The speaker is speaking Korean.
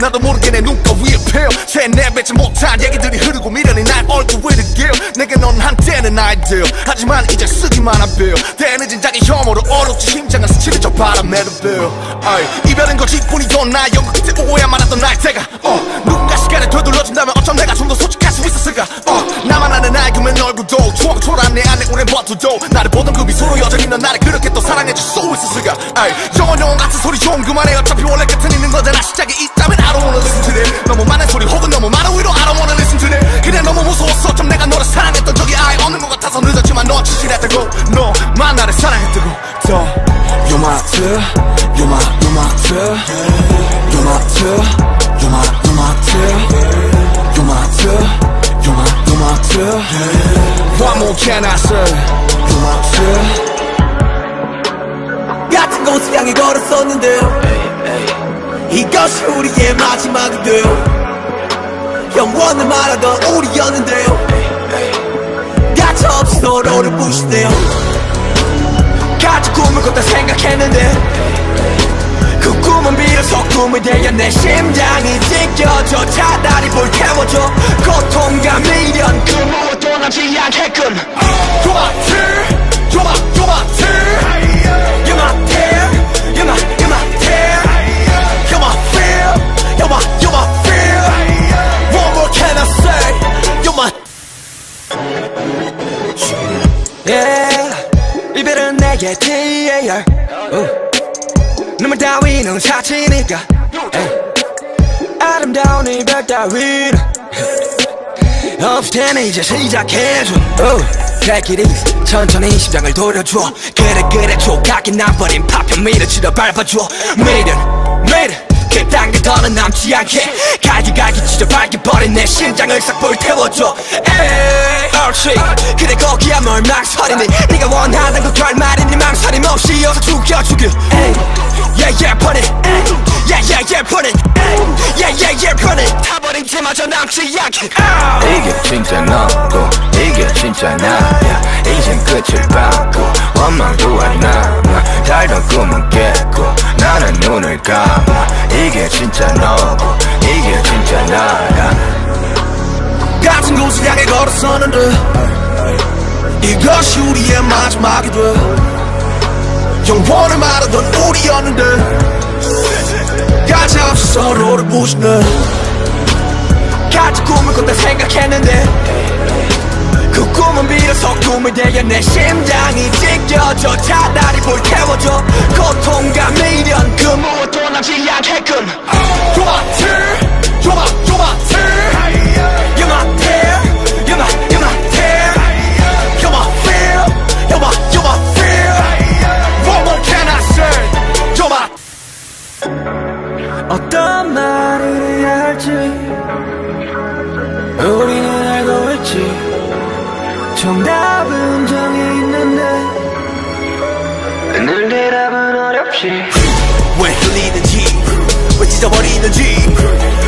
나도 모르게 내 눈가 위에 펴. 새내뱉지 못한 얘기들이 흐르고 미련이 날 얼굴 위를 기어 내게 넌 한때는 아이디어 하지만 이제 쓰기만 한 빌 대늦은 자기 혐오로 어렵지 심장은 스치는 저 바람에도 빌 이별은 거짓뿐이던 나 영국 끝에 오해야 많았던 날 때가 어, 누군가 시간을 되돌려준다면 어쩜 내가 좀 더 솔직할 수 있었을까 어, 나만 아는 알고맨 얼굴도 추억 초라한 내 안에 오랜 버튼도. 나를 보던 그 미소로 여전히 넌 나를 그렇게 또 사랑해줄 수 있었을까 영원 영원 같은 소리 좀 그만해. 어차피 원래 끝은 거잖아 시작이 있다면 I don't wanna listen to that 너무 많은 소리 혹은 너무 많은 위로 I don't wanna listen to that 그냥 너무 무서웠어 좀 내가 너를 사랑했던 적이 아예 없는 것 같아서 늦었지만 너 지질했다고 너만 나를 사랑했다고 더 You're my two, you're my, you're my two You're my two, you're my, you're my two You're my two, you're my, you're my two What more can I say You're my two 같은 곳을 향해 걸었었는데요 이것이 우리의 마지막인데요. 영원을 말하던 우리였는데요. 가차없이 서로를 부시네요. 같이 꿈을 꿨다 생각했는데 그 꿈은 비로소 꿈이 되어 내 심장이 찢겨져 차라리 불태워줘. 고통과 미련 그 무엇도 남지 않게끔. My Yeah. 이별은 내게 TAR 우. 눈물 따위는 사치니까. 아름다운 이별 따위는. 없을 이제 시작해줘. 우. Take it easy 천천히 심장을 돌려줘. 그래 그래 조각이 나버린 파편 밀어치러 밟아줘. 미련 미 련 그딴 게 더는 남지 않게 갈기갈기 찢어 밝혀버린 내 심장을 싹 불태워줘. 에이 옳지. 그래 거기야 뭘 망설이니? 네가 원하던 그 결말이니 망설임 없이 어서 죽여 죽여. 에이 yeah yeah put it. yeah yeah yeah put it. yeah yeah yeah put it. 타버린 채마저 남지 않게 아. 이게 진짜 너고 이게 진짜 나야. 이젠 끝을 봤고 원망도 안 남아 달던 꿈은 깼고 나는 눈을 감아 이게 진짜 너고 이게 진짜 나야 같은 곳을 향해 걸었었는데 이것이 우리의 마지막이 돼 영원을 말하던 우리였는데 가차없이 서로를 부시네. 같이 꿈을 꿨다 생각했는데 그 꿈은 비로소 꿈이 되어 내 심장이 찢겨져 차라리 불태워줘 고통과 미련 그무 남지 않게끔 You're my tear You're my, you're my tear You're my tear You're my, you're my tear You're my fear You're my, you're my fear What more can I say You're my 어떤 말을 해야 할지 우리는 알고 있지 정답은 정해 있는데 늘 대답은 어렵지 왜 찢어버리는지